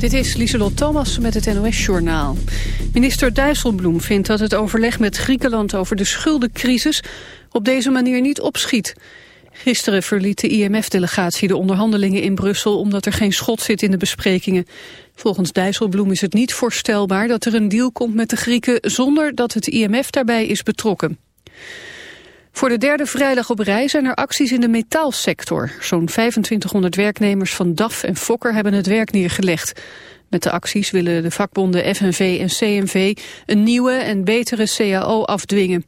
Dit is Lieselot Thomas met het NOS-journaal. Minister Dijsselbloem vindt dat het overleg met Griekenland over de schuldencrisis op deze manier niet opschiet. Gisteren verliet de IMF-delegatie de onderhandelingen in Brussel omdat er geen schot zit in de besprekingen. Volgens Dijsselbloem is het niet voorstelbaar dat er een deal komt met de Grieken zonder dat het IMF daarbij is betrokken. Voor de derde vrijdag op rij zijn er acties in de metaalsector. Zo'n 2500 werknemers van DAF en Fokker hebben het werk neergelegd. Met de acties willen de vakbonden FNV en CNV een nieuwe en betere CAO afdwingen.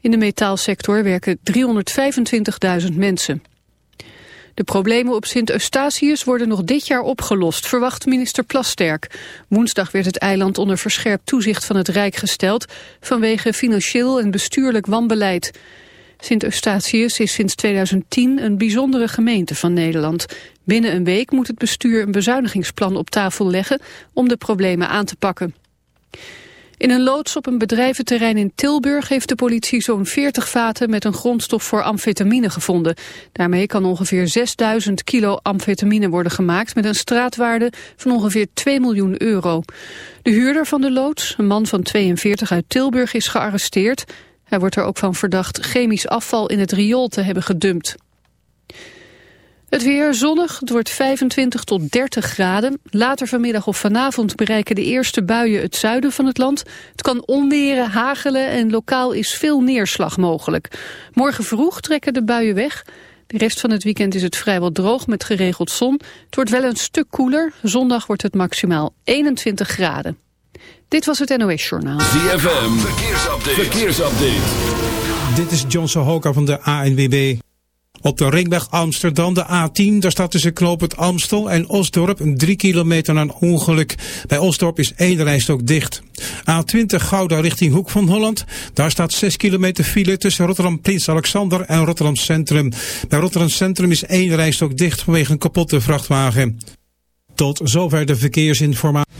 In de metaalsector werken 325.000 mensen. De problemen op Sint-Eustatius worden nog dit jaar opgelost, verwacht minister Plasterk. Woensdag werd het eiland onder verscherpt toezicht van het Rijk gesteld... vanwege financieel en bestuurlijk wanbeleid. Sint-Eustatius is sinds 2010 een bijzondere gemeente van Nederland. Binnen een week moet het bestuur een bezuinigingsplan op tafel leggen om de problemen aan te pakken. In een loods op een bedrijventerrein in Tilburg heeft de politie zo'n 40 vaten met een grondstof voor amfetamine gevonden. Daarmee kan ongeveer 6000 kilo amfetamine worden gemaakt met een straatwaarde van ongeveer 2 miljoen euro. De huurder van de loods, een man van 42 uit Tilburg, is gearresteerd. Hij wordt er ook van verdacht chemisch afval in het riool te hebben gedumpt. Het weer zonnig, het wordt 25 tot 30 graden. Later vanmiddag of vanavond bereiken de eerste buien het zuiden van het land. Het kan onweren, hagelen en lokaal is veel neerslag mogelijk. Morgen vroeg trekken de buien weg. De rest van het weekend is het vrijwel droog met geregeld zon. Het wordt wel een stuk koeler. Zondag wordt het maximaal 21 graden. Dit was het NOS Journaal. ZFM, verkeersupdate. verkeersupdate. Dit is John Sohoka van de ANWB. Op de ringweg Amsterdam, de A10, daar staat tussen Knoop het Amstel en Osdorp 3 kilometer na een ongeluk. Bij Osdorp is één rijstok dicht. A20 Gouda richting Hoek van Holland. Daar staat 6 kilometer file tussen Rotterdam Prins Alexander en Rotterdam Centrum. Bij Rotterdam Centrum is één rijstok dicht vanwege een kapotte vrachtwagen. Tot zover de verkeersinformatie.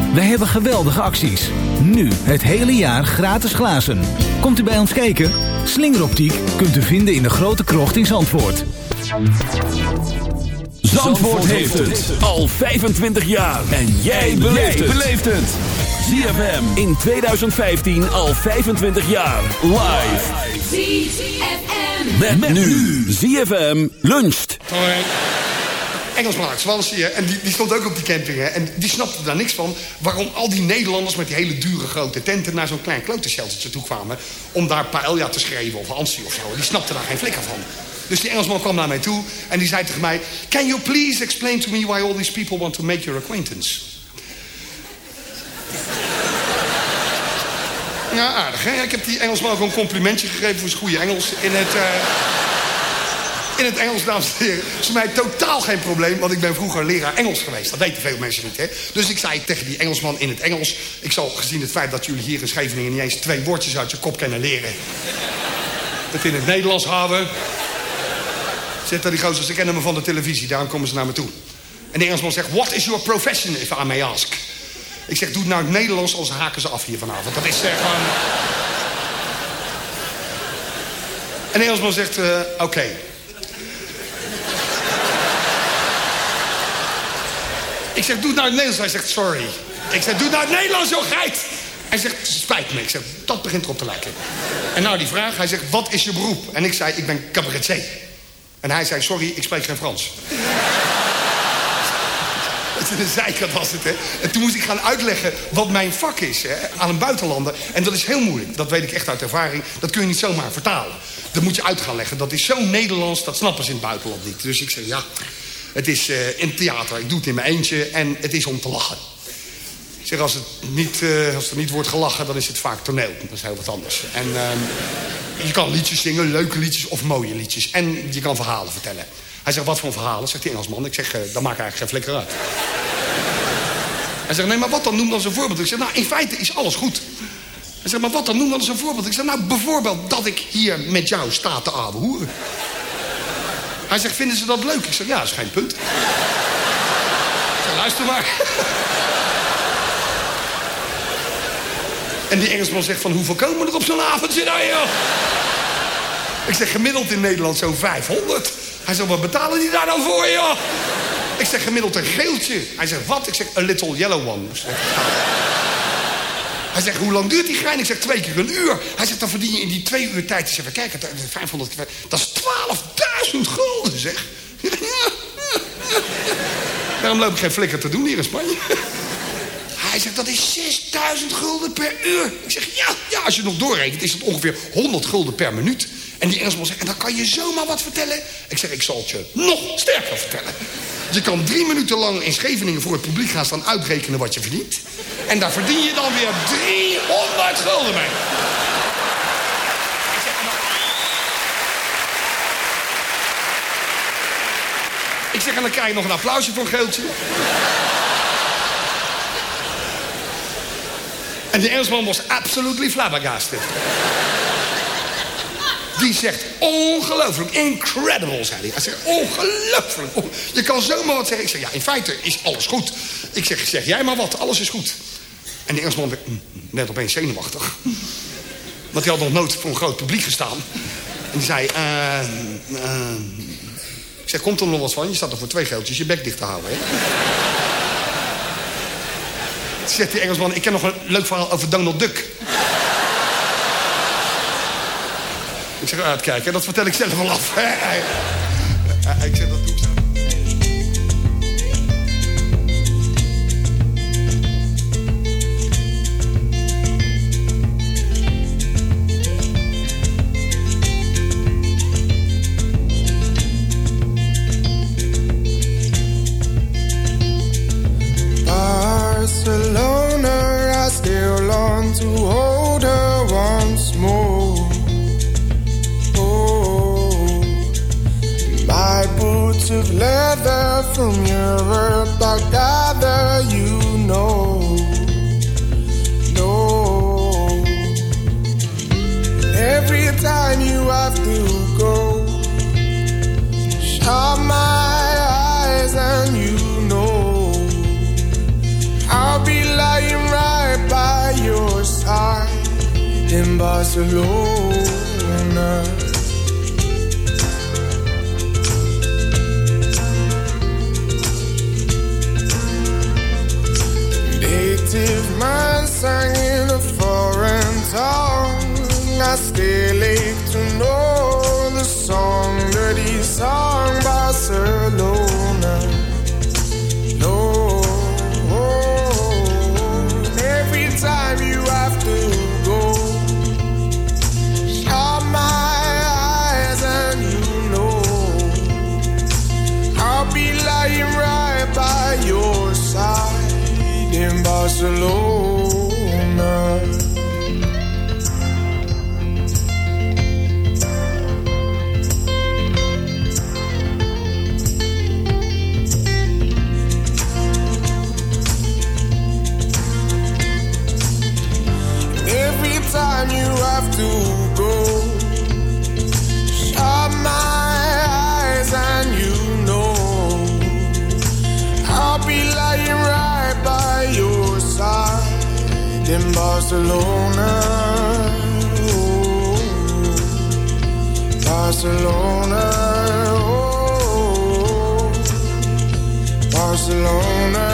Wij hebben geweldige acties. Nu het hele jaar gratis glazen. Komt u bij ons kijken? Slingeroptiek kunt u vinden in de grote krocht in Zandvoort. Zandvoort heeft het al 25 jaar. En jij beleeft het. ZFM in 2015 al 25 jaar. Live. ZFM. Met, nu. ZFM luncht. Hoi. Engelsmaak, Zwansje, en die, die stond ook op die camping. Hè, en die snapte daar niks van waarom al die Nederlanders met die hele dure grote tenten naar zo'n klein klote toe kwamen. om daar paella te schrijven of Hansie of zo. Die snapte daar geen flikker van. Dus die Engelsman kwam naar mij toe en die zei tegen mij... Can you please explain to me why all these people want to make your acquaintance? Ja, aardig, hè? Ik heb die Engelsman ook een complimentje gegeven voor zijn goede Engels in het... Uh, in het Engels, dames en heren. Dat is voor mij totaal geen probleem, want ik ben vroeger leraar Engels geweest. Dat weten veel mensen niet, hè. Dus ik zei tegen die Engelsman in het Engels... ik zal gezien het feit dat jullie hier in Scheveningen... niet eens twee woordjes uit je kop kunnen leren... het in het Nederlands houden... Zet daar die gozer, ze kennen me van de televisie, daarom komen ze naar me toe. En de Engelsman zegt, what is your profession, if I may ask? Ik zeg, doe het nou in het Nederlands, anders haken ze af hier vanavond. Dat is uh, gewoon... En de Engelsman zegt, eh, oké. Ik zeg, doe het nou in het Nederlands. Hij zegt, sorry. Ik zeg, doe het nou in het Nederlands, joh, geit. Hij zegt, spijt me. Ik zeg, dat begint erop te lijken. En nou die vraag, hij zegt, wat is je beroep? En ik zei, ik ben cabaretier. En hij zei, sorry, ik spreek geen Frans. Een zeikert was het, hè. En toen moest ik gaan uitleggen wat mijn vak is hè, aan een buitenlander. En dat is heel moeilijk. Dat weet ik echt uit ervaring. Dat kun je niet zomaar vertalen. Dat moet je uit gaan leggen. Dat is zo Nederlands, dat snappen ze in het buitenland niet. Dus ik zeg, ja, het is eh, in theater. Ik doe het in mijn eentje en het is om te lachen. Ik zeg, als, het niet, eh, als er niet wordt gelachen, dan is het vaak toneel. Dat is heel wat anders. En ehm, je kan liedjes zingen, leuke liedjes of mooie liedjes. En je kan verhalen vertellen. Hij zegt, wat voor verhalen? Zegt die Engelsman. Ik zeg, eh, dat maakt eigenlijk geen flikker uit. Hij zegt, nee, maar wat dan? Noem dan eens een voorbeeld. Ik zeg, nou, in feite is alles goed. Hij zegt, maar wat dan? Noem dan eens een voorbeeld. Ik zeg, nou, bijvoorbeeld dat ik hier met jou sta te hoeren. Hij zegt, vinden ze dat leuk? Ik zeg, ja, dat is geen punt. Ik zeg, luister maar. En die Engelsman zegt van, hoeveel komen er op zo'n avond zitten, joh? Ik zeg, gemiddeld in Nederland zo'n 500. Hij zegt, wat betalen die daar dan voor, joh? Ik zeg, gemiddeld een geeltje. Hij zegt, wat? Ik zeg, a little yellow one. Hij zegt, hoe lang duurt die gein? Ik zeg, twee keer een uur. Hij zegt, dan verdien je in die twee uur tijd... Ik zeg, kijk, 500 keer... Dat is 12.000 gulden, zeg. Daarom loop ik geen flikker te doen hier in Spanje. Hij zegt, dat is 6000 gulden per uur. Ik zeg, ja, ja, als je nog doorrekent, is het ongeveer 100 gulden per minuut. En die Engelsman zegt, en dan kan je zomaar wat vertellen. Ik zeg, ik zal het je nog sterker vertellen. Je kan drie minuten lang in Scheveningen voor het publiek gaan staan uitrekenen wat je verdient. En daar verdien je dan weer 300 gulden mee. Ik zeg, en dan krijg je nog een applausje voor een geeltje. En de Engelsman was absolutely flabbergasted. Die zegt, ongelooflijk, incredible, zei hij. Hij zegt, ongelooflijk. on- Je kan zomaar wat zeggen. Ik zeg, ja, in feite is alles goed. Ik zeg, zeg jij maar wat, alles is goed. En de Engelsman werd mm, opeens zenuwachtig. Want hij had nog nooit voor een groot publiek gestaan. En die zei, eh... eh, ik zeg, komt er nog wat van? Je staat er voor twee geldjes je bek dicht te houden, hè? Zegt die Engelsman, ik ken nog een leuk verhaal over Donald Duck. Ik zeg, uitkijken, dat vertel ik zelf wel af. Barcelona. Barcelona. Oh, Barcelona. Oh, Barcelona.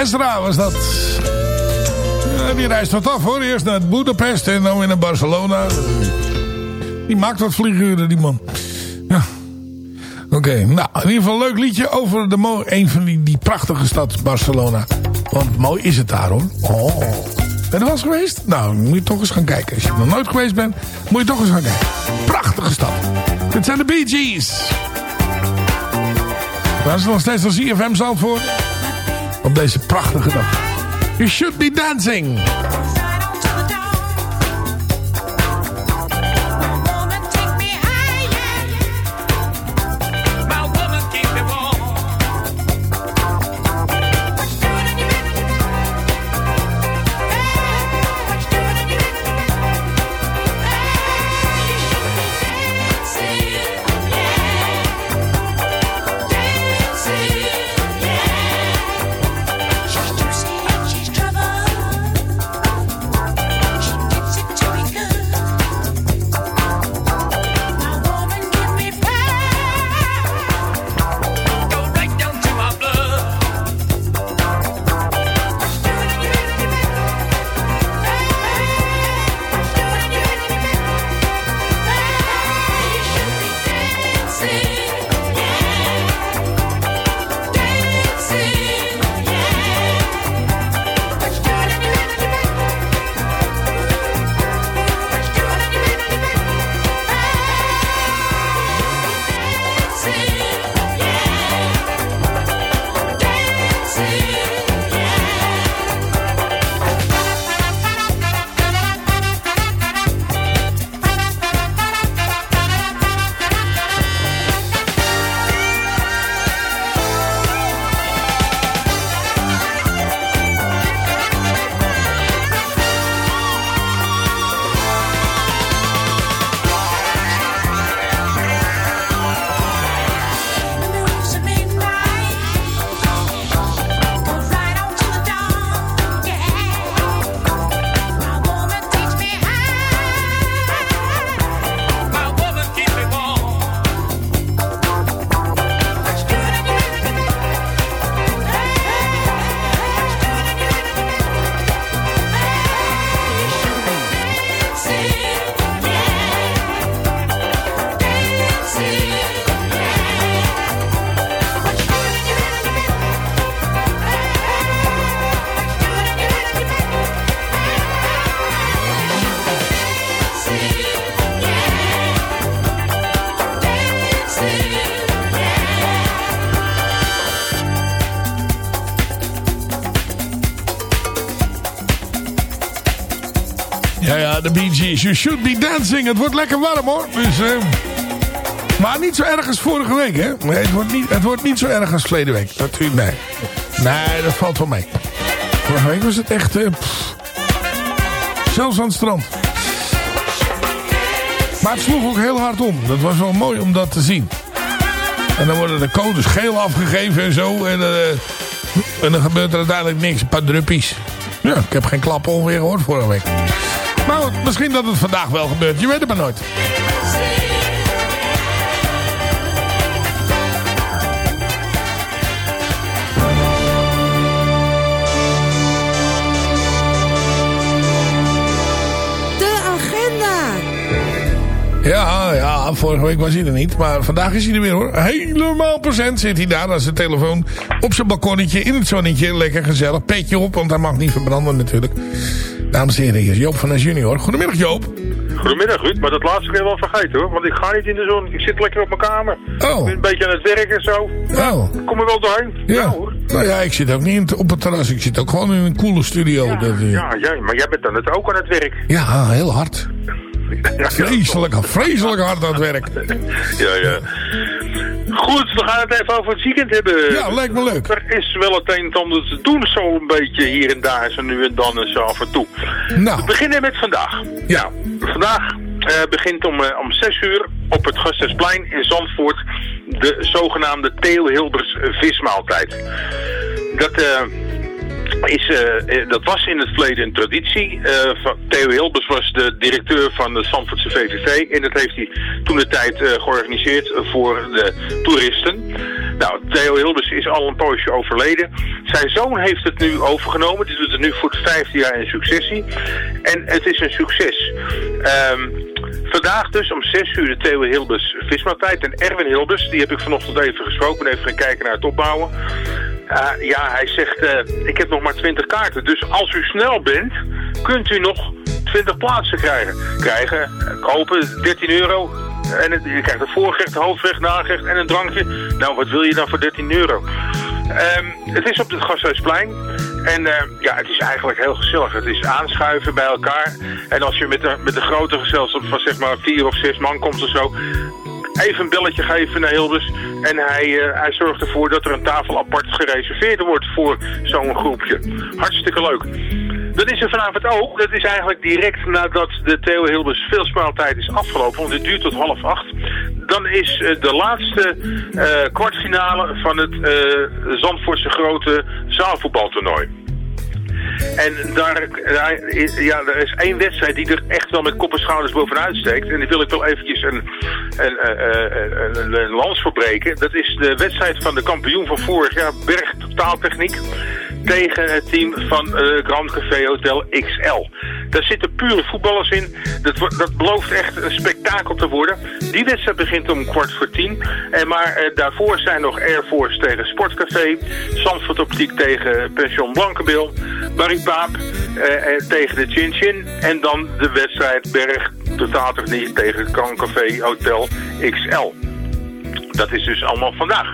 Ezra was dat. Die reist wat af hoor. Eerst naar Budapest en dan weer naar Barcelona. Die maakt wat vlieguren, die man. Ja. Oké, nou, in ieder geval een leuk liedje over de een van die, die prachtige stad Barcelona. Want mooi is het daar hoor. Oh. Ben je er wel geweest? Nou, moet je toch eens gaan kijken. Als je nog nooit geweest bent, moet je toch eens gaan kijken. Prachtige stad. Dit zijn de Bee Gees. Waar is nog steeds als CFM Zandvoort? Op deze prachtige dag. You should be dancing. Gees. You should be dancing. Het wordt lekker warm hoor. Dus, eh, maar niet zo erg als vorige week, hè? Nee, het wordt niet, het wordt niet zo erg als verleden week. Natuurlijk, nee. Nee, dat valt wel mee. Vorige week was het echt... eh, zelfs aan het strand. Maar het sloeg ook heel hard om. Dat was wel mooi om dat te zien. En dan worden de codes geel afgegeven en zo. En, eh, en dan gebeurt er uiteindelijk niks. Een paar druppies. Ja, ik heb geen klap ongeveer gehoord vorige week. Maar goed, misschien dat het vandaag wel gebeurt. Je weet het maar nooit. De agenda. Ja, ja, vorige week was hij er niet. Maar vandaag is hij er weer hoor. Helemaal procent zit hij daar aan zijn telefoon. Op zijn balkonnetje, in het zonnetje. Lekker gezellig. Petje op, want hij mag niet verbranden natuurlijk. Dames en heren, hier is Joop van de Junior. Goedemiddag Joop. Goedemiddag Ruud, maar dat laatste kun je wel vergeten hoor. Want ik ga niet in de zon, ik zit lekker op mijn kamer. Oh. Ik ben een beetje aan het werk en zo. Oh. Kom er wel doorheen. Ja. hoor. Nou ja, ik zit ook niet op het terras. Ik zit ook gewoon in een coole studio. Ja, Dat, eh, ja, ja, maar jij bent dan het ook aan het werk. ja, heel hard. Vreselijk, vreselijk hard aan het werk. Ja, ja. Goed, we gaan het even over het weekend hebben. Ja, lijkt me leuk. Er is wel het een en ander te doen, zo een beetje hier en daar, zo nu en dan en zo af en toe. Nou. We beginnen met vandaag. Ja. Vandaag eh, begint om, eh, om 6 uur op het Gasthuisplein in Zandvoort de zogenaamde Theo Hilbers vismaaltijd. Dat, eh, is, eh, eh, dat was in het verleden een traditie. Eh, Theo Hilbers was de directeur van de Zandvoortse VVV en dat heeft hij toen de tijd eh, georganiseerd voor de toeristen. Nou, Theo Hilbers is al een poosje overleden. Zijn zoon heeft het nu overgenomen. Die doet het nu voor het vijfde jaar in successie. En het is een succes. Ehm, vandaag dus om 6 uur de Theo Hilbers vismaaltijd. En Erwin Hilbers, die heb ik vanochtend even gesproken. Even gaan kijken naar het opbouwen. Uh, ja, hij zegt, uh, ik heb nog maar 20 kaarten. Dus als u snel bent, kunt u nog 20 plaatsen krijgen. Krijgen, kopen, 13 euro. En je krijgt een voorgerecht, hoofdgerecht, nagerecht en een drankje. Nou, wat wil je dan voor 13 euro? Um, het is op het Gasthuisplein. En uh, ja, het is eigenlijk heel gezellig. Het is aanschuiven bij elkaar. En als je met een, met grote gezelschap van zeg maar vier of zes man komt of zo... Even een belletje geven naar Hilbers. En hij, uh, hij zorgt ervoor dat er een tafel apart gereserveerd wordt voor zo'n groepje. Hartstikke leuk. Dat is er vanavond ook. Dat is eigenlijk direct nadat de Theo Hilbers veelspaaltijd is afgelopen. Want het duurt tot half acht. Dan is uh, de laatste uh, kwartfinale van het Zandvoortse grote zaalvoetbaltoernooi. En daar, daar, ja, er is één wedstrijd die er echt wel met kop en schouders bovenuit steekt. En die wil ik wel eventjes een, een, een, een, een lans verbreken. Dat is de wedstrijd van de kampioen van vorig jaar, Berg Totaaltechniek. Tegen het team van uh, Grand Café Hotel XL. Daar zitten pure voetballers in. Dat, dat belooft echt een spektakel te worden. Die wedstrijd begint om kwart voor tien. En maar uh, daarvoor zijn nog Air Force tegen Sportcafé. Zandvoort Optiek tegen Pension Blankenbil. Barry Paap uh, tegen de Chin Chin. En dan de wedstrijd Berg Totaaltechniek tegen Grand Café Hotel XL. Dat is dus allemaal vandaag.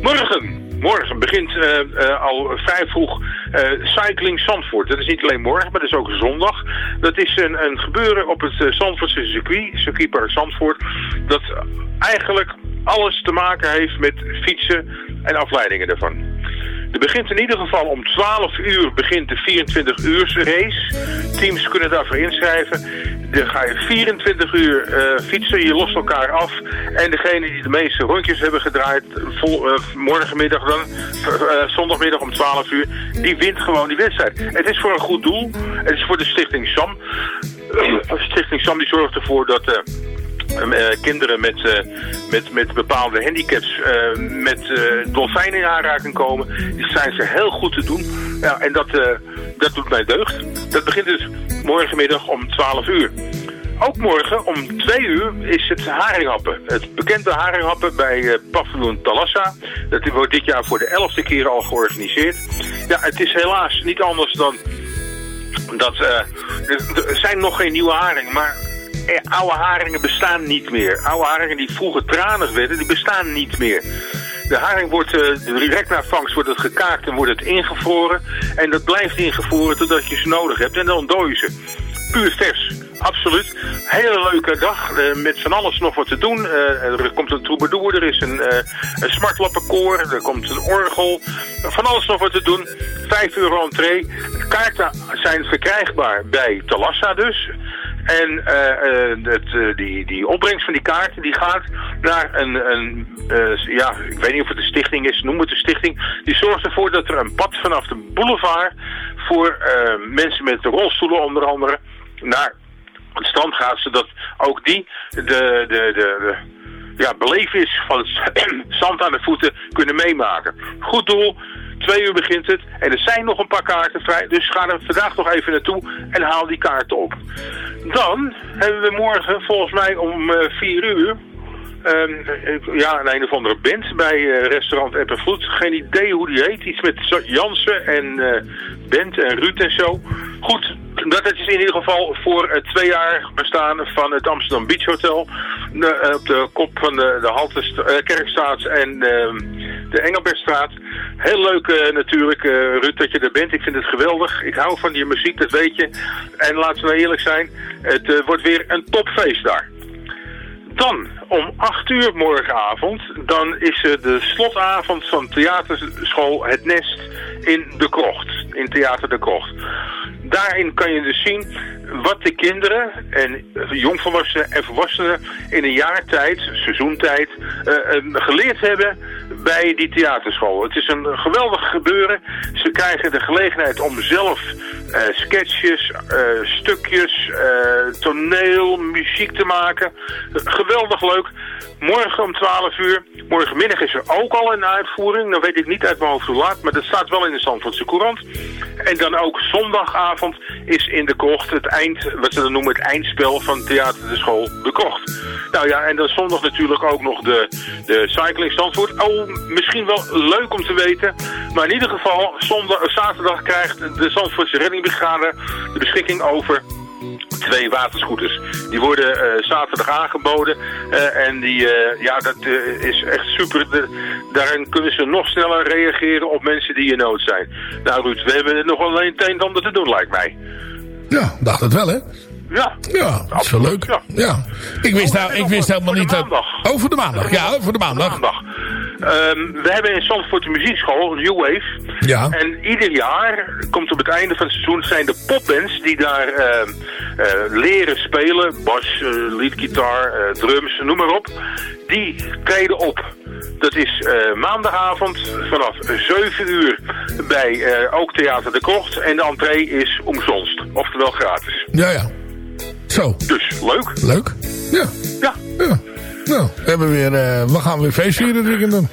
Morgen morgen begint uh, uh, al vrij vroeg uh, Cycling Zandvoort. Dat is niet alleen morgen, maar dat is ook zondag. Dat is een, een gebeuren op het Zandvoortse circuit, circuitpark Zandvoort, dat eigenlijk alles te maken heeft met fietsen en afleidingen daarvan. Er begint in ieder geval om 12 uur begint de 24 uur race. Teams kunnen daarvoor inschrijven. Dan ga je 24 uur uh, fietsen, je lost elkaar af. En degene die de meeste rondjes hebben gedraaid, vol, uh, morgenmiddag dan, uh, zondagmiddag om 12 uur, die wint gewoon die wedstrijd. Het is voor een goed doel. Het is voor de Stichting SAM. Stichting SAM die zorgt ervoor dat... Uh, kinderen met, uh, met, met bepaalde handicaps uh, met dolfijnen in aanraking komen. Die zijn ze heel goed te doen. Ja, en dat, dat doet mij deugd. Dat begint dus morgenmiddag om 12 uur. Ook morgen om 2 uur is het haringhappen. Het bekende haringhappen bij paviljoen Talassa. Dat wordt dit jaar voor de elfde keer al georganiseerd. Ja, het is helaas niet anders dan dat er zijn nog geen nieuwe haring, maar eh, oude haringen bestaan niet meer. Oude haringen die vroeger tranig werden, die bestaan niet meer. De haring wordt uh, direct na vangst wordt het gekaakt en wordt het ingevroren. En dat blijft ingevroren totdat je ze nodig hebt. En dan dooi ze. Puur vers. Absoluut. Hele leuke dag. Uh, met van alles nog wat te doen. Uh, er komt een troubadour. Er is een, een smartlappenkoor. Er komt een orgel. Van alles nog wat te doen. 5 euro entree. Kaarten zijn verkrijgbaar bij Talassa dus. En uh, het, uh, die, die opbrengst van die kaarten die gaat naar een, een ja, ik weet niet of het een stichting is, noem het een stichting. Die zorgt ervoor dat er een pad vanaf de boulevard voor mensen met rolstoelen onder andere naar het strand gaat. Zodat ook die de, de, de, de ja, belevenis van het zand aan de voeten kunnen meemaken. Goed doel. Twee uur begint het en er zijn nog een paar kaarten vrij. Dus ga er vandaag nog even naartoe en haal die kaarten op. Dan hebben we morgen volgens mij om uh, vier uur... Um, ja, een een of andere band bij uh, restaurant Eppenvloed. Geen idee hoe die heet. Iets met Jansen en Bent en Ruud en zo. Goed, dat is in ieder geval voor het tweejarig bestaan van het Amsterdam Beach Hotel. De, op de kop van de, de Halte, Kerkstraat en de Engelbertstraat. Heel leuk eh, natuurlijk, eh, Ruud, dat je er bent. Ik vind het geweldig. Ik hou van je muziek, dat weet je. En laten we nou eerlijk zijn, het eh, wordt weer een topfeest daar. Dan, om 8 uur morgenavond, dan is er de slotavond van theaterschool Het Nest in de Krocht. In Theater de Krocht. Daarin kan je dus zien wat de kinderen en jongvolwassenen en volwassenen in een jaar tijd, seizoentijd, eh, eh, geleerd hebben bij die theaterschool. Het is een geweldig gebeuren. Ze krijgen de gelegenheid om zelf eh, sketches, stukjes, toneel, muziek te maken. geweldig leuk. Morgen om 12 uur. Morgenmiddag is er ook al een uitvoering. Dan weet ik niet uit mijn hoofd hoe laat, maar dat staat wel in de Zandvoortse Courant. En dan ook zondagavond is in de krocht het eind, wat ze dan noemen het eindspel van Theater de School de Krocht. Nou ja, en dan zondag natuurlijk ook nog de, de Cycling Zandvoort. Oh, misschien wel leuk om te weten. Maar in ieder geval, zondag, zaterdag krijgt de Zandvoortse Reddingbrigade de beschikking over twee waterscooters. Die worden eh, zaterdag aangeboden eh, en die, eh, ja, dat is echt super. Daarin kunnen ze nog sneller reageren op mensen die in nood zijn. Nou Ruud, we hebben nog alleen het een en ander te doen lijkt mij. Ja, dacht het wel, hè? Ja, Ja, dat is wel leuk. Ja. Ja. Ik wist, nou, ik wist helemaal niet dat... maandag. Oh, voor de maandag. Ja, voor de maandag. Ehm, we hebben in Zandvoort de muziekschool, New Wave. Ja. En ieder jaar komt op het einde van het seizoen zijn de popbands die daar ehm, eh, leren spelen. Bas, eh, leadgitaar, eh, drums, noem maar op. Die treden op. Dat is eh, maandagavond vanaf 7 uur bij eh, ook Theater de Krocht. En de entree is omsonst. Oftewel gratis. Ja, ja. Zo, Dus leuk. leuk. Ja. Ja. Ja. Nou, we, hebben weer, eh, we gaan weer feest vieren dit weekend dan.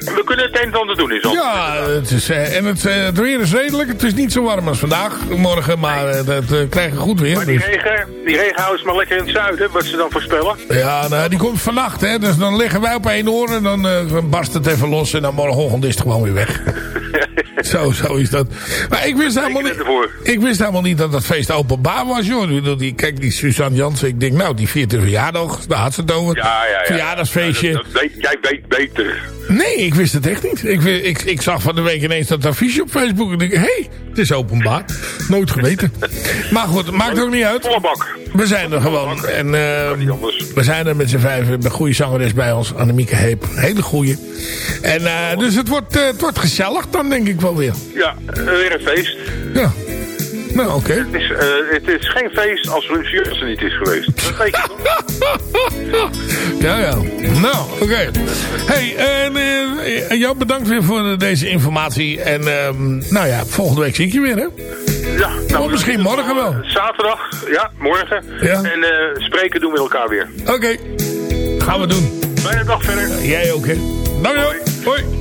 We kunnen het een en ander doen in Zandvoort. Ja, het is, eh, en het, eh, het weer is redelijk. Het is niet zo warm als vandaag, morgen, maar eh, krijgen goed weer. Maar die Dus. regen, die regen houdt ze maar lekker in het zuiden, wat ze dan voorspellen. Ja, nou, die komt vannacht, hè. Dus dan liggen wij op één oor en dan barst het even los. En dan morgenochtend is het gewoon weer weg. zo, zo is dat. Maar ik wist helemaal niet, ik wist helemaal niet dat dat feest openbaar was, joh. Kijk, die Suzanne Jansen, ik denk, nou, die viert een verjaardag. Daar had ze het over. Ja, ja, ja. Verjaardagsfeestje. Ja, dat- dat jij weet beter. Nee, ik wist het echt niet. Ik, ik, ik zag van de week ineens dat affiche op Facebook. En ik hé, hey, het is openbaar. Nooit geweten. maar goed, maakt ook niet uit. We zijn er gewoon. En eh, we zijn er met z'n vijven. Een goede zangeres bij ons. Annemieke Heep. Hele goede. En eh, dus het wordt, eh, het wordt gezellig dan denk ik wel weer. Ja, eh, weer een feest. Ja. Nou, oké. Het, is, eh, het is geen feest als Ruud niet is geweest. Dat weet je toch? Ja, ja. Nou, oké. Hey, en eh, jou bedankt weer voor deze informatie. En ehm, nou ja, volgende week zie ik je weer, hè? Ja, nou, Of misschien morgen wel. Zaterdag, ja, morgen. Ja. En eh, spreken doen we elkaar weer. Oké. Gaan we doen. Fijne dag verder. Jij ook, hè? Dank je wel. Hoi.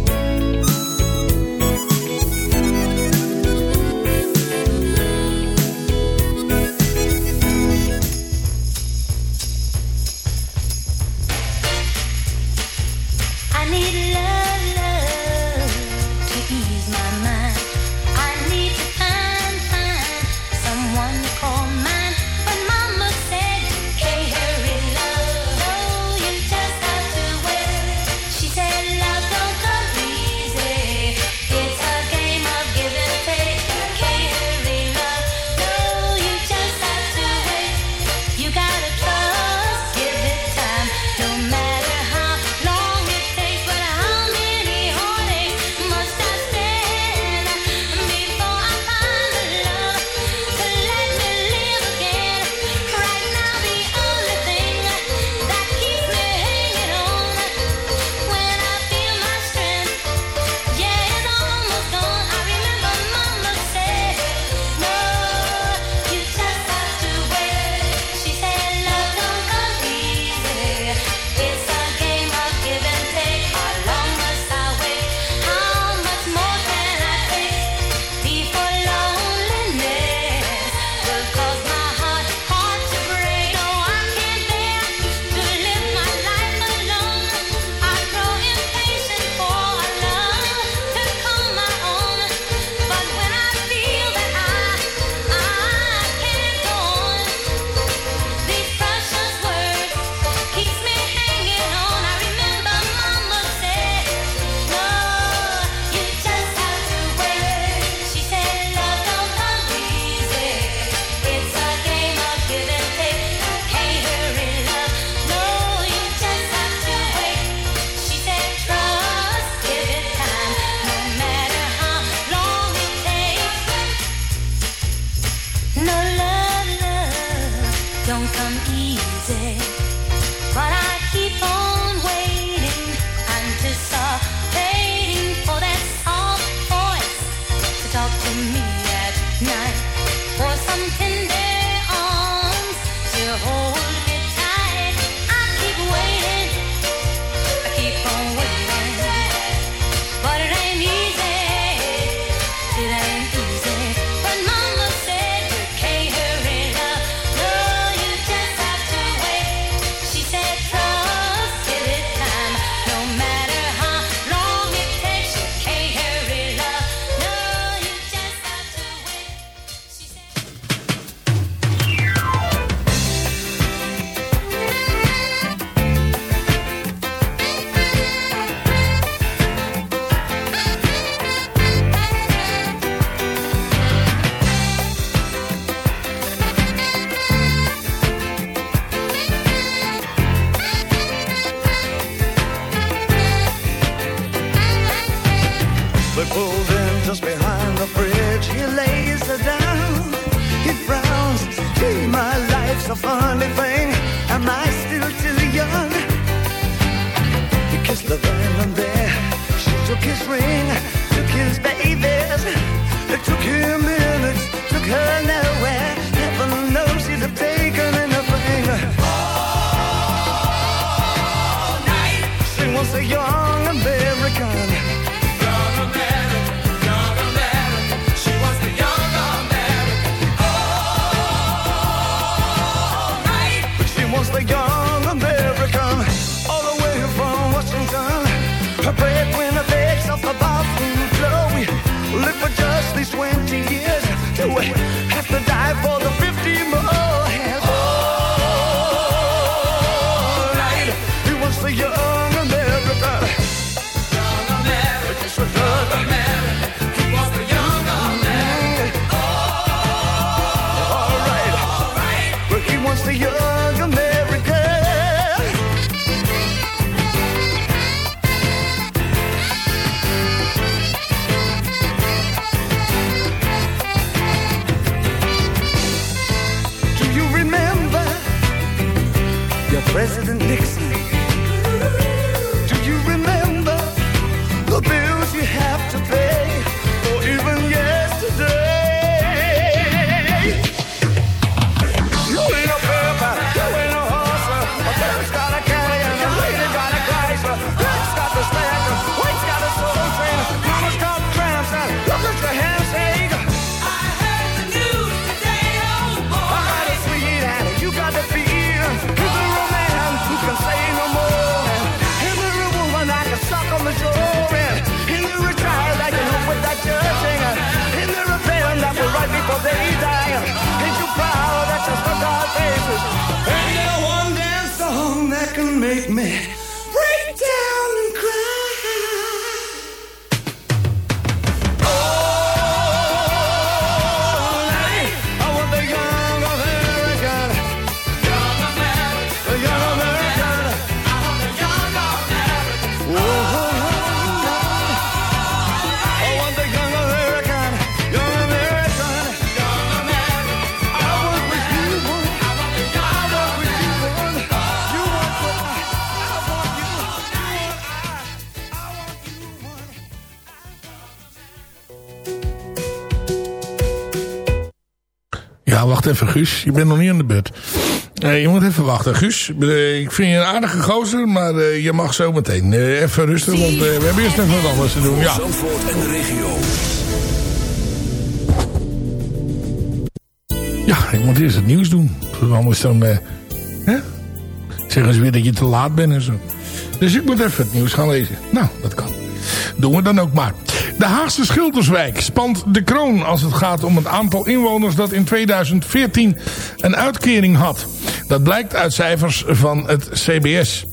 so funny, funny. man. Ain't you proud that you stuck our faces? Ain't there one dance song that can make me even Guus, je bent nog niet aan de beurt. Eh, je moet even wachten. Guus, eh, ik vind je een aardige gozer, maar eh, je mag zo meteen. even rusten, want we hebben eerst nog wat anders te doen. Ja. En de regio. Ja, ik moet eerst het nieuws doen. Anders dan hè? zeggen ze weer dat je te laat bent en zo. Dus ik moet even het nieuws gaan lezen. Nou, dat kan. Doen we dan ook maar. De Haagse Schilderswijk spant de kroon als het gaat om het aantal inwoners dat in 2014 een uitkering had. Dat blijkt uit cijfers van het CBS.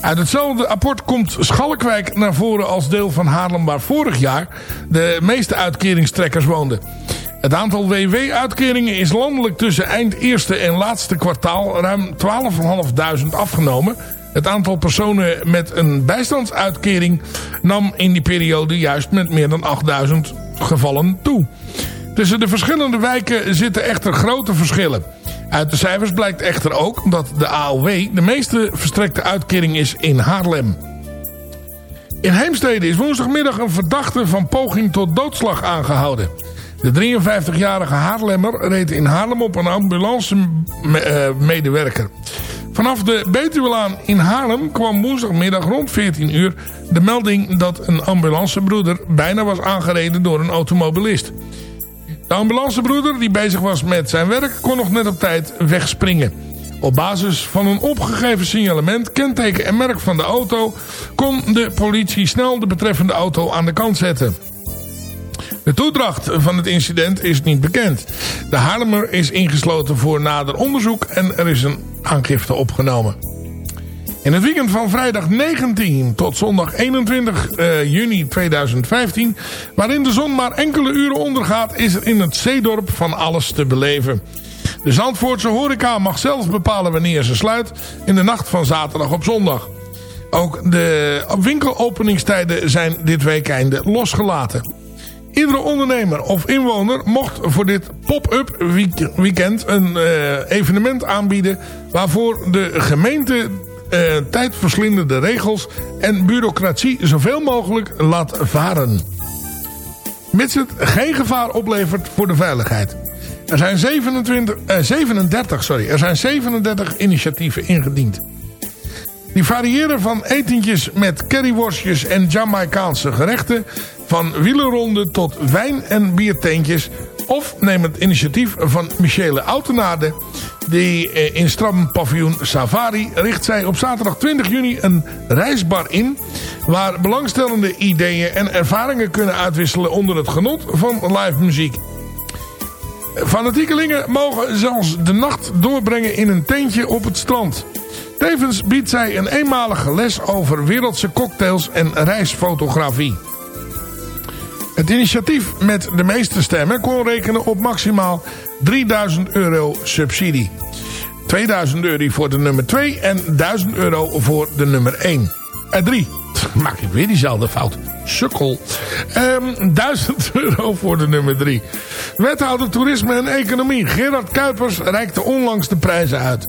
Uit hetzelfde rapport komt Schalkwijk naar voren als deel van Haarlem waar vorig jaar de meeste uitkeringstrekkers woonden. Het aantal WW-uitkeringen is landelijk tussen eind eerste en laatste kwartaal ruim 12.500 afgenomen het aantal personen met een bijstandsuitkering nam in die periode juist met meer dan 8000 gevallen toe. Tussen de verschillende wijken zitten echter grote verschillen. Uit de cijfers blijkt echter ook dat de AOW de meeste verstrekte uitkering is in Haarlem. In Heemstede is woensdagmiddag een verdachte van poging tot doodslag aangehouden. De 53-jarige Haarlemmer reed in Haarlem op een ambulancemedewerker. Eh, Vanaf de Betuwelaan in Haarlem kwam woensdagmiddag rond 14 uur de melding dat een ambulancebroeder bijna was aangereden door een automobilist. De ambulancebroeder die bezig was met zijn werk kon nog net op tijd wegspringen. Op basis van een opgegeven signalement, kenteken en merk van de auto... kon de politie snel de betreffende auto aan de kant zetten. De toedracht van het incident is niet bekend. De Haarlemmer is ingesloten voor nader onderzoek en er is een aangifte opgenomen. In het weekend van vrijdag 19 tot zondag 21 uh, juni 2015... waarin de zon maar enkele uren ondergaat... is er in het Zeedorp van alles te beleven. De Zandvoortse horeca mag zelfs bepalen wanneer ze sluit... in de nacht van zaterdag op zondag. Ook de winkelopeningstijden zijn dit weekende losgelaten. Iedere ondernemer of inwoner mocht voor dit pop-up weekend een uh, evenement aanbieden... waarvoor de gemeente uh, tijdverslindende regels en bureaucratie zoveel mogelijk laat varen. Mits het geen gevaar oplevert voor de veiligheid. Er zijn 27, uh, 37, sorry, er zijn 37 initiatieven ingediend. Die variëren van etentjes met curryworstjes en Jamaicaanse gerechten... van wielerronden tot wijn- en bierteentjes... of neem het initiatief van Michele Outenaarde... die eh, in strandpaviljoen Safari richt zij op zaterdag 20 juni een reisbar in... waar belangstellende ideeën en ervaringen kunnen uitwisselen... onder het genot van live muziek. Fanatiekelingen mogen zelfs de nacht doorbrengen in een tentje op het strand... Tevens biedt zij een eenmalige les over wereldse cocktails en reisfotografie. Het initiatief met de meeste stemmen kon rekenen op maximaal 3000 euro subsidie. 2000 euro voor de nummer 2 en 1000 euro voor de nummer 1. En 3. Maak ik weer diezelfde fout. Sukkel. Um, 1000 euro voor de nummer 3. Wethouder Toerisme en Economie Gerard Kuipers reikte onlangs de prijzen uit.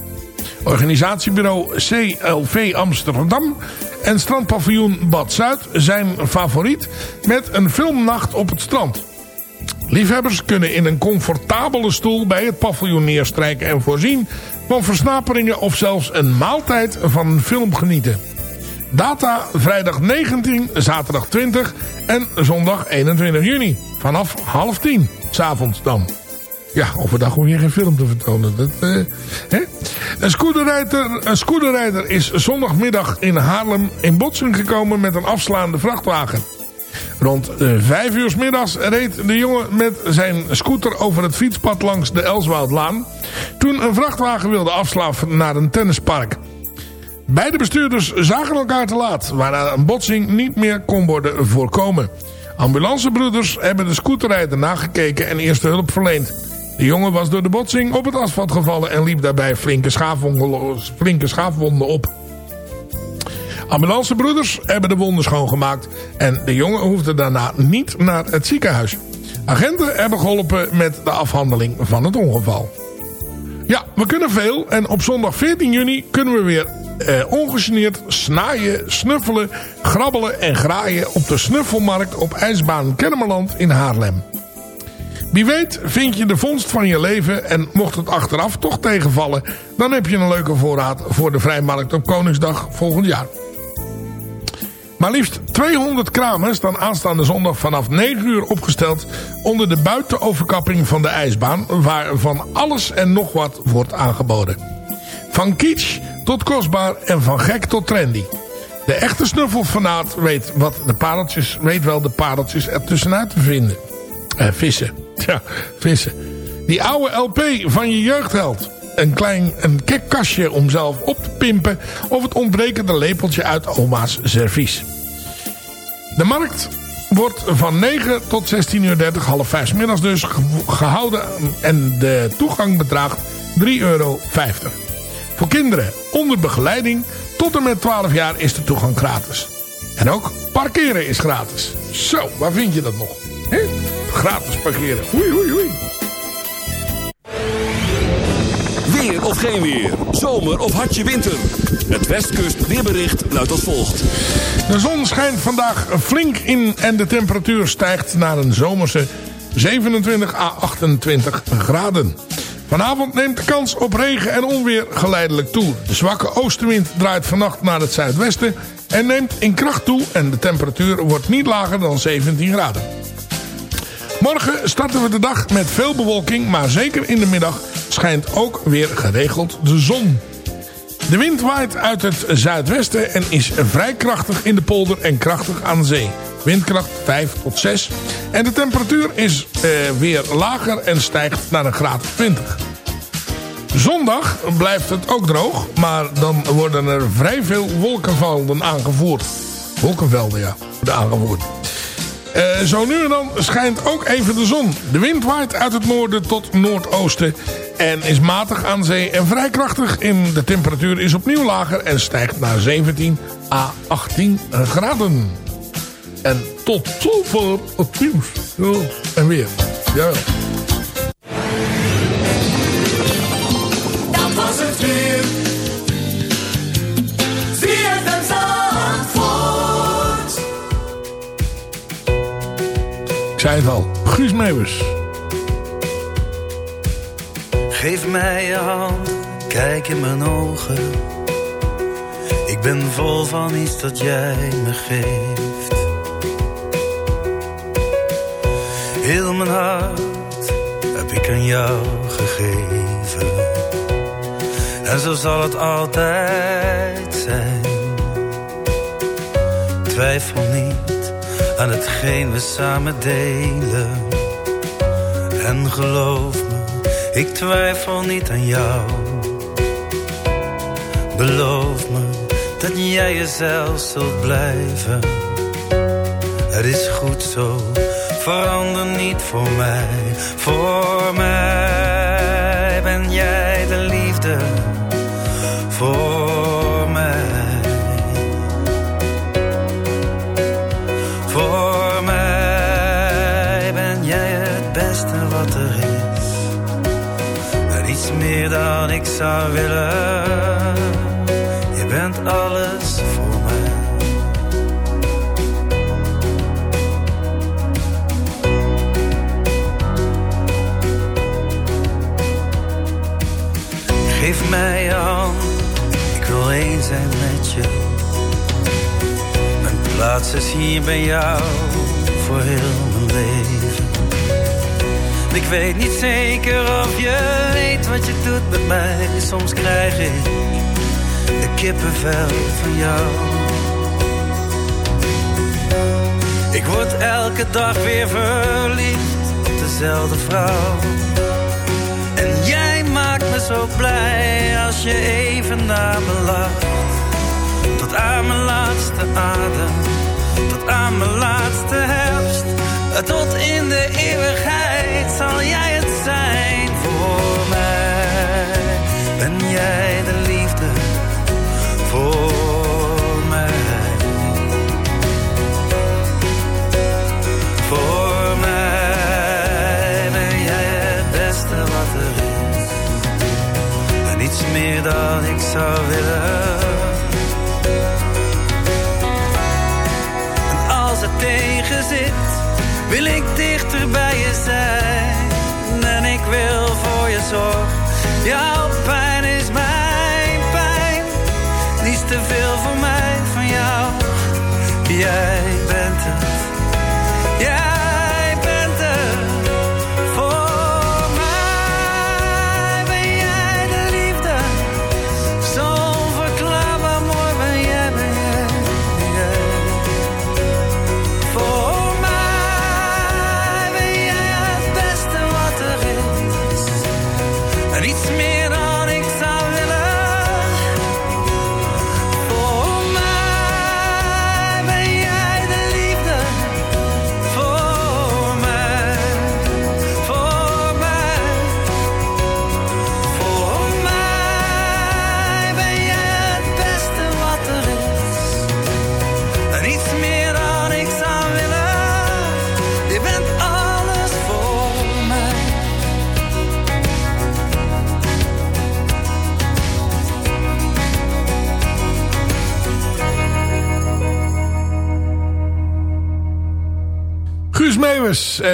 Organisatiebureau CLV Amsterdam en strandpaviljoen Bad Zuid zijn favoriet met een filmnacht op het strand. Liefhebbers kunnen in een comfortabele stoel bij het paviljoen neerstrijken en voorzien van versnaperingen of zelfs een maaltijd van een film genieten. Data vrijdag 19, zaterdag 20 en zondag 21 juni. Vanaf half tien, s'avonds dan. Ja, overdag hoef je geen film te vertonen. Dat, uh, hè? Een, scooterrijder, een scooterrijder is zondagmiddag in Haarlem in botsing gekomen met een afslaande vrachtwagen. Rond uh, vijf uur middags reed de jongen met zijn scooter over het fietspad langs de Elswoudlaan. Toen een vrachtwagen wilde afslaan naar een tennispark. Beide bestuurders zagen elkaar te laat, waarna een botsing niet meer kon worden voorkomen. Ambulancebroeders hebben de scooterrijder nagekeken en eerste hulp verleend. De jongen was door de botsing op het asfalt gevallen en liep daarbij flinke schaafwonden, flinke schaafwonden op. Ambulancebroeders hebben de wonden schoongemaakt en de jongen hoefde daarna niet naar het ziekenhuis. Agenten hebben geholpen met de afhandeling van het ongeval. Ja, we kunnen veel en op zondag 14 juni kunnen we weer eh, ongegeneerd snuffelen, grabbelen en graaien op de snuffelmarkt op ijsbaan Kennemerland in Haarlem. Wie weet vind je de vondst van je leven en mocht het achteraf toch tegenvallen... dan heb je een leuke voorraad voor de vrijmarkt op Koningsdag volgend jaar. Maar liefst 200 kramen staan aanstaande zondag vanaf 9 uur opgesteld... onder de buitenoverkapping van de ijsbaan... waar van alles en nog wat wordt aangeboden. Van kitsch tot kostbaar en van gek tot trendy. De echte snuffelfanaat weet, wat de pareltjes, weet wel de pareltjes ertussenuit te vinden. Eh, vissen. Ja, vissen. Die oude LP van je jeugdheld. Een klein een kastje om zelf op te pimpen. Of het ontbrekende lepeltje uit oma's servies. De markt wordt van 9 tot 16.30 uur, half 5 middags dus, gehouden. En de toegang bedraagt 3,50 euro. Voor kinderen onder begeleiding tot en met 12 jaar is de toegang gratis. En ook parkeren is gratis. Zo, waar vind je dat nog? He? Gratis parkeren. Oei, oei, oei. of geen weer. Zomer of hartje winter. Het Westkust weerbericht luidt als volgt. De zon schijnt vandaag flink in en de temperatuur stijgt naar een zomerse 27 à 28 graden. Vanavond neemt de kans op regen en onweer geleidelijk toe. De zwakke oostenwind draait vannacht naar het zuidwesten en neemt in kracht toe en de temperatuur wordt niet lager dan 17 graden. Morgen starten we de dag met veel bewolking, maar zeker in de middag schijnt ook weer geregeld de zon. De wind waait uit het zuidwesten en is vrij krachtig in de polder en krachtig aan zee. Windkracht 5 tot 6. En de temperatuur is eh, weer lager en stijgt naar een graad of 20. Zondag blijft het ook droog, maar dan worden er vrij veel wolkenvelden aangevoerd. Wolkenvelden, ja, worden aangevoerd. Eh, zo nu en dan schijnt ook even de zon. De wind waait uit het noorden tot noordoosten en is matig aan zee en vrij krachtig. In de temperatuur is opnieuw lager en stijgt naar 17 à 18 graden. En tot zover het nieuws. En weer. Jawel. Ik al. Geef mij je hand, kijk in mijn ogen. Ik ben vol van iets dat jij me geeft. Heel mijn hart heb ik aan jou gegeven. En zo zal het altijd zijn. Twijfel niet aan hetgeen we samen delen. En geloof me, ik twijfel niet aan jou. Beloof me dat jij jezelf zult blijven. Het is goed zo, verander niet voor mij. Voor mij ben jij de liefde. Voor dan ik zou willen. Je bent alles voor mij. Geef mij je hand, ik wil één zijn met je. Mijn plaats is hier bij jou voor heel mijn leven. Ik weet niet zeker of je weet wat je doet met mij. Soms krijg ik de kippenvel van jou. Ik word elke dag weer verliefd op dezelfde vrouw. En jij maakt me zo blij als je even naar me lacht. Tot aan mijn laatste adem, tot aan mijn laatste herfst. Tot in de eeuwigheid zal jij het zijn voor mij. Ben jij de liefde voor mij? Voor mij ben jij het beste wat er is. En iets meer dan ik zou willen. En als het tegen zit, wil ik dichter bij je zijn. En ik wil voor je zorgen. Jouw pijn is mijn pijn. Niets te veel voor mij van jou. Jij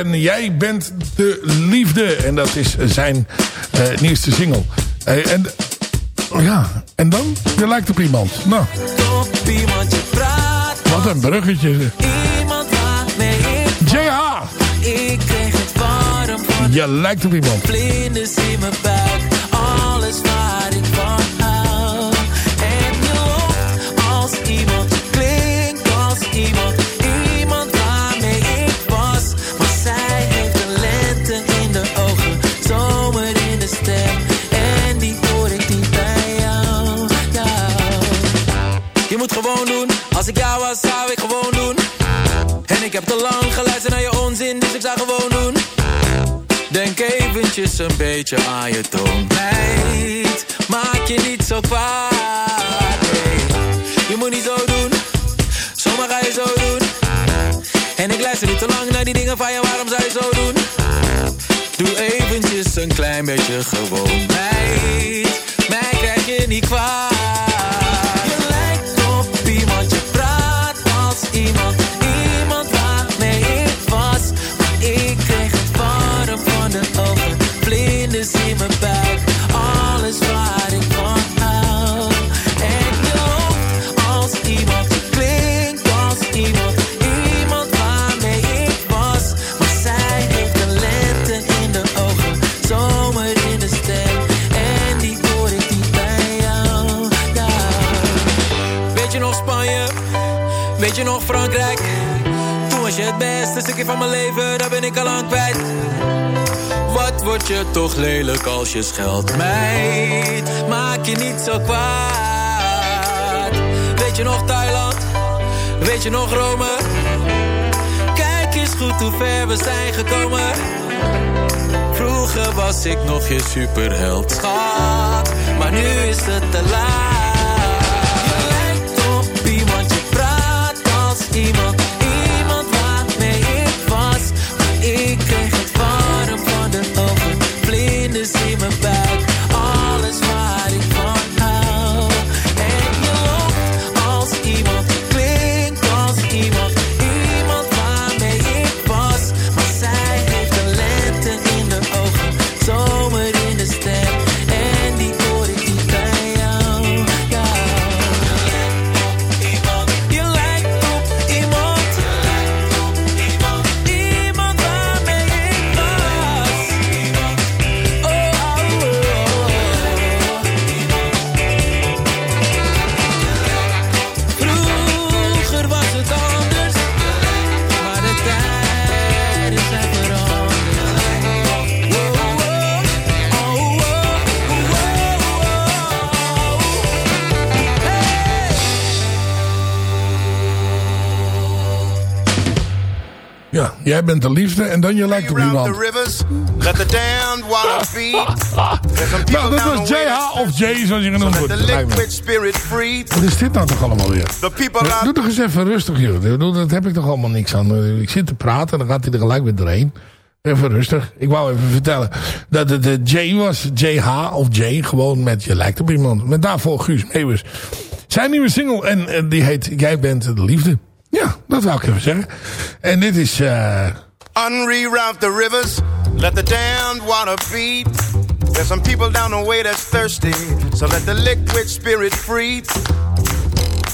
En jij bent de liefde. En dat is zijn eh, nieuwste single. Eh, en, oh ja, en dan? Je lijkt op iemand. Nou. Wat een bruggetje. JH. Van Je lijkt op iemand. vlinders in mijn buik. Een beetje aan je toon. Meid, maak je niet zo kwaad. Je moet niet zo doen, zomaar ga je zo doen. En ik luister niet te lang naar die dingen van je, waarom zou je zo doen? Doe eventjes een klein beetje gewoon. Meid, mij krijg je niet kwaad. Stukje van mijn leven, daar ben ik al lang kwijt. Wat word je toch lelijk als je scheldt, meid? Maak je niet zo kwaad. Weet je nog Thailand? Weet je nog Rome? Kijk eens goed hoe ver we zijn gekomen. Vroeger was ik nog je superheld. Maar nu is het te laat. Bent de liefde en dan je lijkt op iemand. Nou, dat was JH of Jay, zoals je genoemd wordt. Wat is dit nou toch allemaal weer? Doe toch eens even rustig, joh. Dat heb ik toch allemaal niks aan. Eh, Ik zit te praten, dan gaat hij er gelijk weer doorheen. Even rustig. Ik wou even vertellen dat het eh, J was. JH of J. Gewoon met Je lijkt op iemand. Met daarvoor Guus Meeuwis. Zijn nieuwe single. En die heet Jij bent de liefde. Ja, dat wou ik even zeggen. En dit is... eh Unreroute the rivers, let the damned water feed. There's some people down the way that's thirsty, so let the liquid spirit free.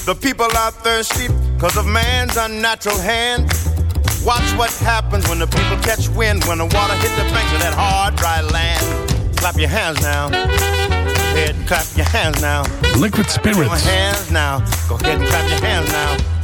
The people are thirsty because of man's unnatural hand. Watch what happens when the people catch wind, when the water hit the banks of that hard, dry land. Clap your hands now. Go ahead and clap your hands now. Liquid Your Spirits. hands now. Go ahead and clap your hands now.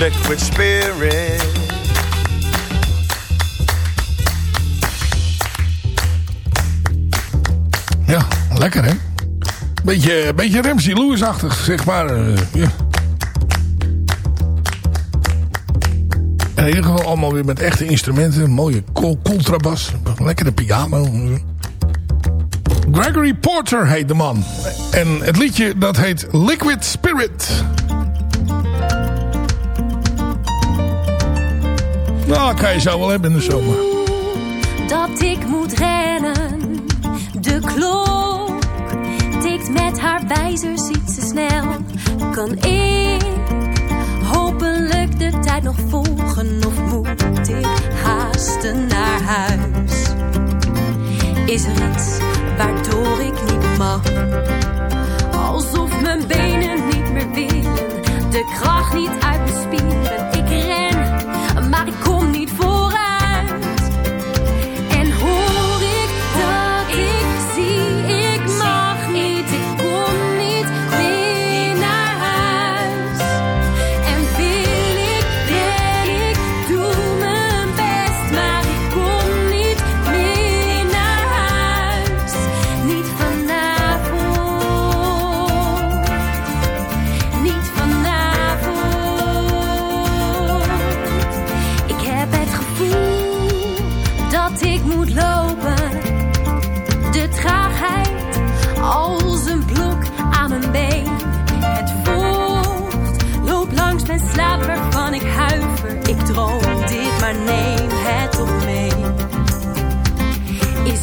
Liquid spirit. Ja, lekker hè? Beetje, beetje Ramsey Lewis-achtig, zeg maar. eh, ja. In ieder geval allemaal weer met echte instrumenten. Mooie contrabas. Lekkere piano. Gregory Porter heet de man. En het liedje dat heet Liquid Spirit. Nou, kan je zo wel hebben in de zomer. dat ik moet rennen. De klok tikt met haar wijzers iets te snel. Kan ik hopelijk de tijd nog volgen of moet ik haasten naar huis? Is er iets waardoor ik niet mag? Alsof mijn benen niet meer willen, de kracht niet uit mijn spieren. Ik ren,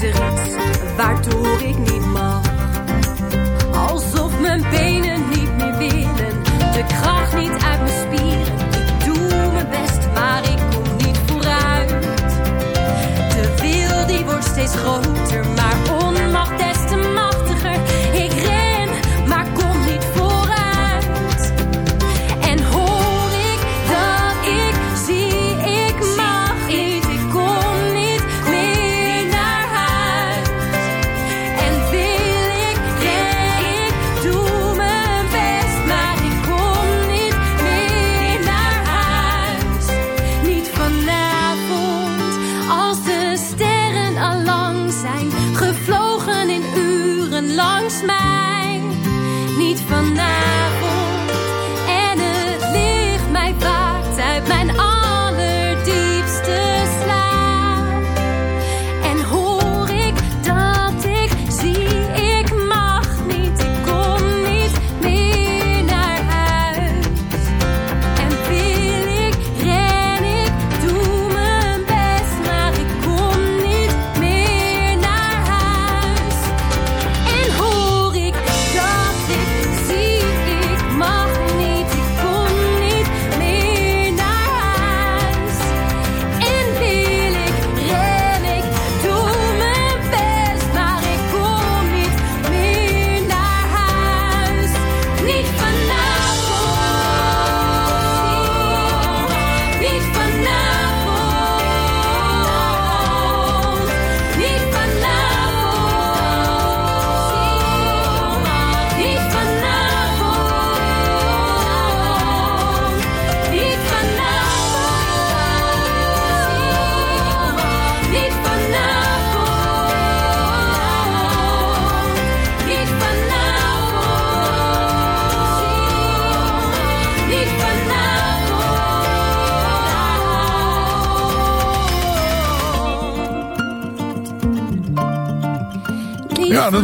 er waardoor ik niet mag? Alsof mijn benen niet meer willen. De kracht niet uit mijn spieren. Ik doe mijn best, maar ik kom niet vooruit. De wil die wordt steeds groter,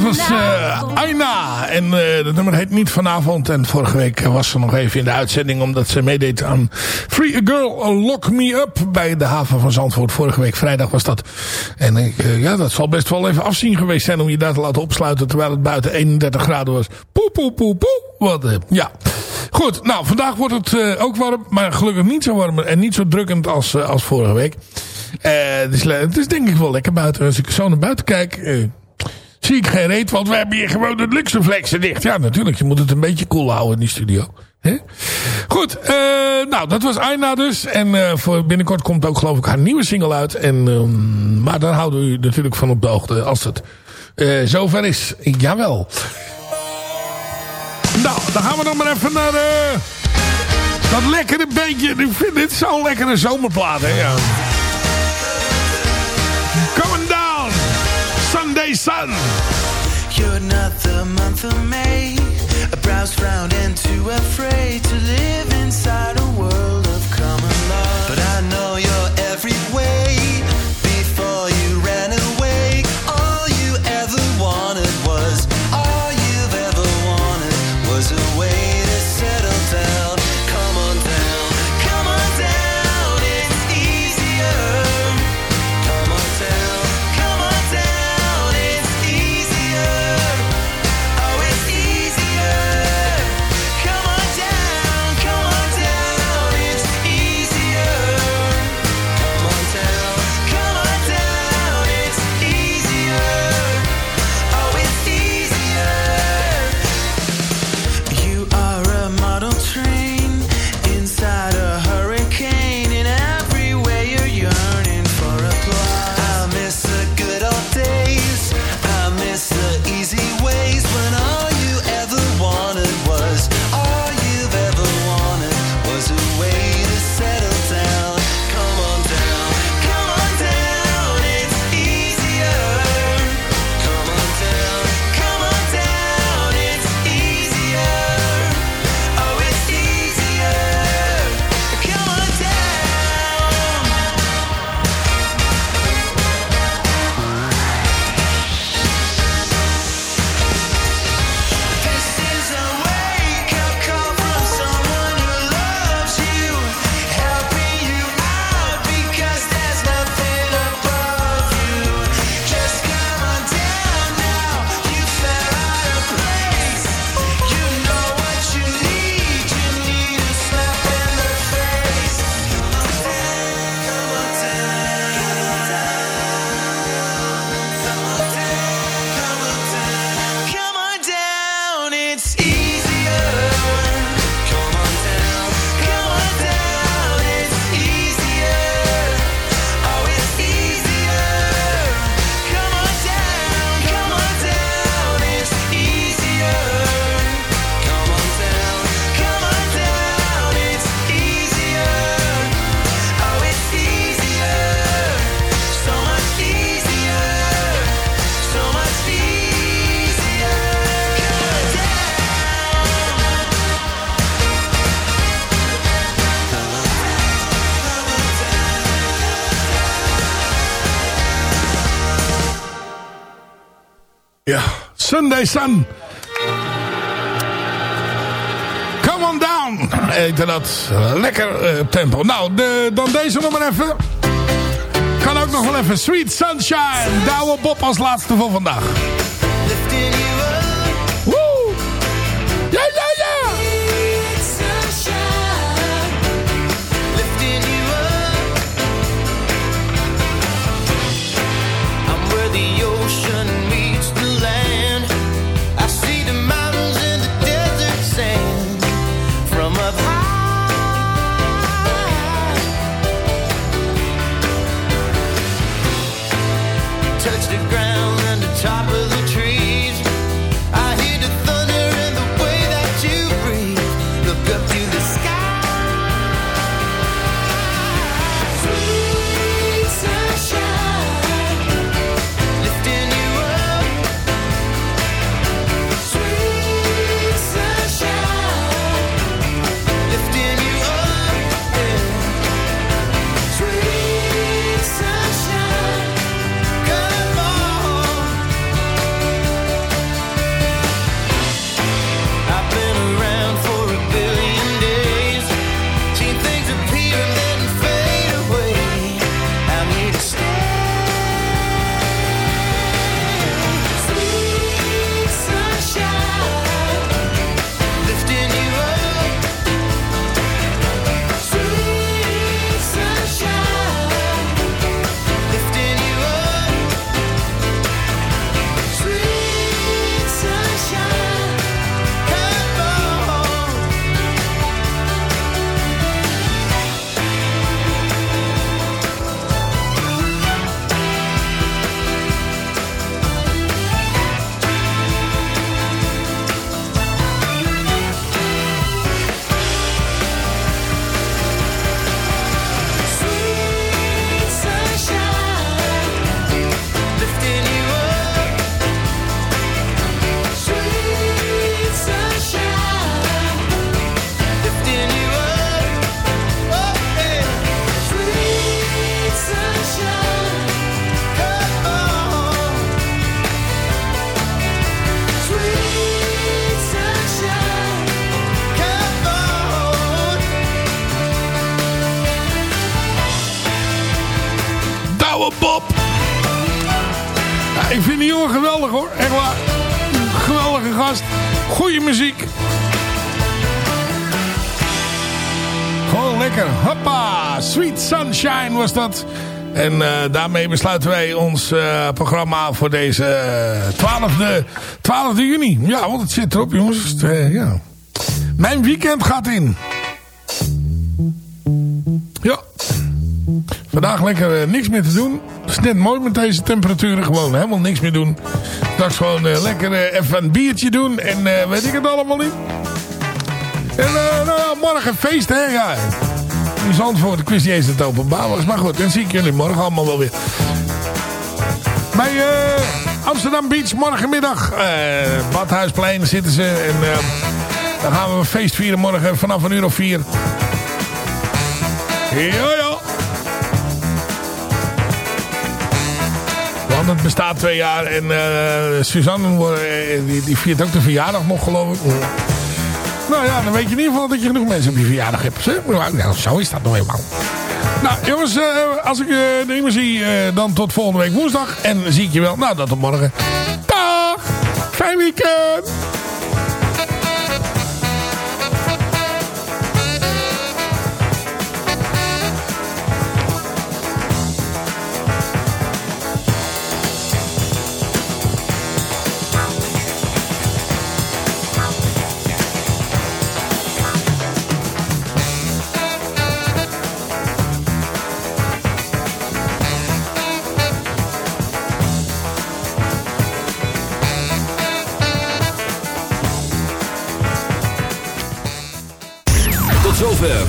was eh, Aina. En uh, dat nummer heet niet vanavond. En vorige week was ze nog even in de uitzending... omdat ze meedeed aan Free a Girl Lock Me Up... bij de haven van Zandvoort. Vorige week vrijdag was dat. En uh, ja, dat zal best wel even afzien geweest zijn... om je daar te laten opsluiten... terwijl het buiten 31 graden was. Poe, poe, poe, poe. Wat, ja. Goed, nou, vandaag wordt het ook warm. Maar gelukkig niet zo warm en niet zo drukkend als, als vorige week. dus het is denk ik wel lekker buiten. Als ik zo naar buiten kijk zie ik geen reet, want we hebben hier gewoon het Luxeflexen dicht. Ja, natuurlijk. Je moet het een beetje cool houden in die studio. Goed, uh, nou, dat was Aina dus. En uh, voor binnenkort komt ook geloof ik haar nieuwe single uit. En, uh, maar daar houden we u natuurlijk van op de hoogte als het uh, zover is. Jawel. Nou, dan gaan we nog maar even naar dat lekkere beetje. Ik vind dit zo'n lekkere zomerplaat, hè. Ja. Down. Sun. You're not the month of May. A browse frown and too afraid to live Sunday Sun. Come on down. Denk dat lekker eh, tempo. Nou, dan deze nog maar even. Kan ook nog wel even. Sweet Sunshine. Douwe Bob als laatste voor vandaag. En eh, daarmee besluiten wij ons eh, programma voor deze eh, 12e, 12e juni. Ja, want het zit erop jongens. Ja. Mijn weekend gaat in. Ja. Vandaag lekker niks meer te doen. Het is net mooi met deze temperaturen. Gewoon helemaal niks meer doen. Straks gewoon lekker even een biertje doen. En weet ik het allemaal niet. En nou, morgen feest hè. Ja. In Zandvoort. Ik wist niet eens dat het openbaar was. Maar goed, dan zie ik jullie morgen allemaal wel weer. Bij eh, Amsterdam Beach morgenmiddag. eh Badhuisplein zitten ze. En eh, dan gaan we een feest vieren morgen vanaf een uur of vier. Ja. Want het bestaat twee jaar. En Suzanne die, die viert ook de verjaardag nog, geloof ik. Nou ja, dan weet je in ieder geval dat je genoeg mensen op je verjaardag hebt. Nou, zo is dat nog eenmaal. Nou, jongens, eh, als ik uh, niet meer zie, eh, dan tot volgende week woensdag. En zie ik je wel. Nou, dat tot morgen. Dag! Fijn weekend!